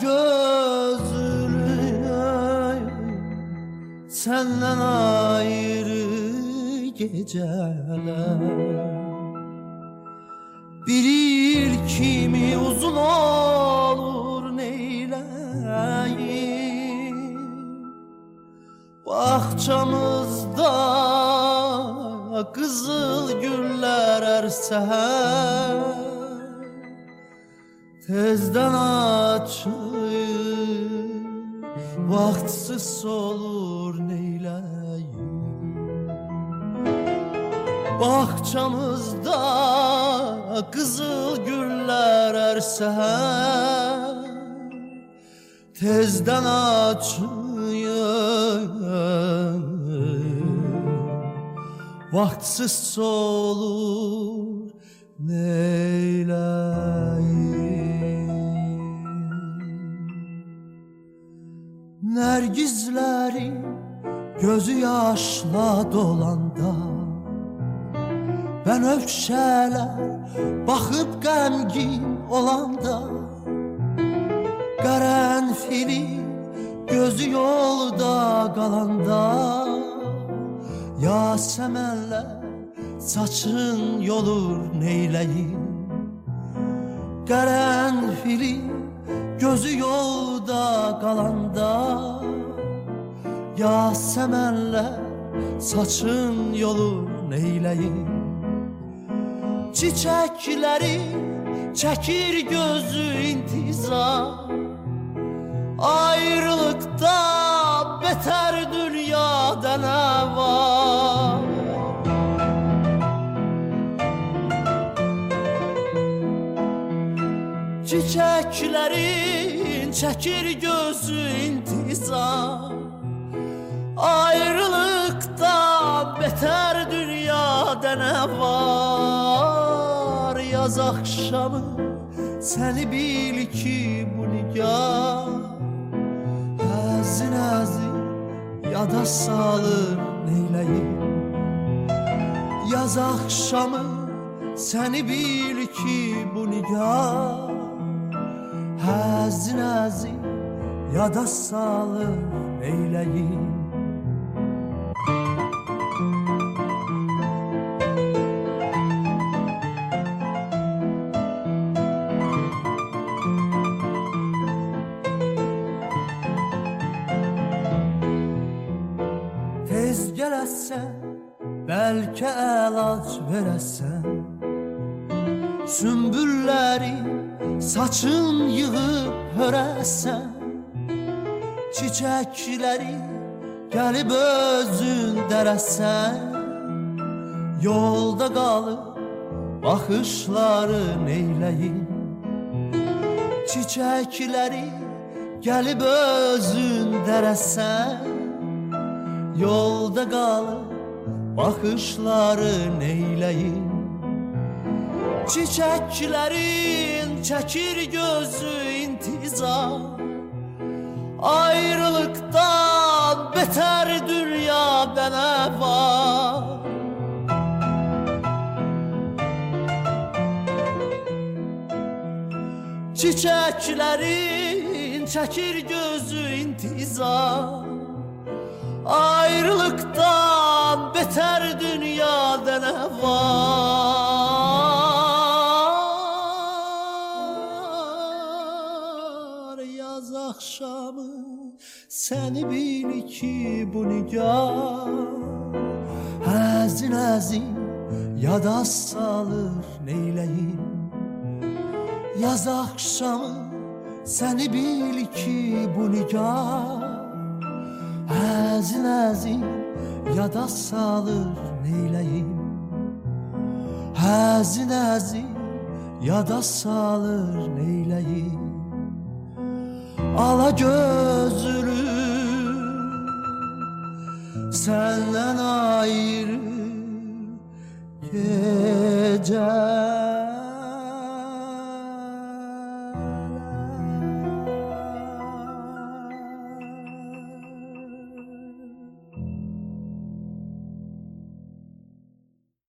gözlüğüne Senden ayrı geceler. Bir il kimi uzun olur neyleyim. Bahçamızda kızıl güller ersen tezden açıyım Vaktsız olur neyleyim Bahçamızda kızıl güller erse Tezden açıyım Vaktsız olur neyleyim Nergizlerin gözü yaşla dolanda. Ben öfşələr baxıb qəmgin olanda. Qərənfili gözü yolda qalanda. Yasəmənlər saçın yolur neyləyim. Qərənfili gözü yolda qalanda Yasəmənlər saçın yolur neyləyim Çiçəkləri çəkir gözü intizar Ayrılıqda betər Çiçəklərin çəkir gözü intizar Ayrılıqda betər dünyada nə var? Yaz axşamı səni bil ki bu nigah Həzin əzin yada salır neyləyim Yaz axşamı səni bil ki bu nigah yada salır neyləyim Tez gələsən, bəlkə əlac verəsən Sümbülləri saçın yığıb hörəsən Çiçəkləri gəlib özün dərəsən Yolda qalıb baxışları neyləyim Çiçəkləri gəlib özün dərəsən Yolda qalıb baxışları neyləyim Çiçəklərin çəkir gözü intizar Ayrılıqdan Çiçəklərin çəkir gözü intizar Ayrılıktan beter dünyada ne var. Yaz akşamı seni bil ki bu nigah. Həzin əzin yada salır neyləyim Yaz akşamı seni bil ki bu nigah Həzin əzin yada salır neyləyim. Həzin əzin yada salır neyləyim. Ala gözlü senden ayrı geceler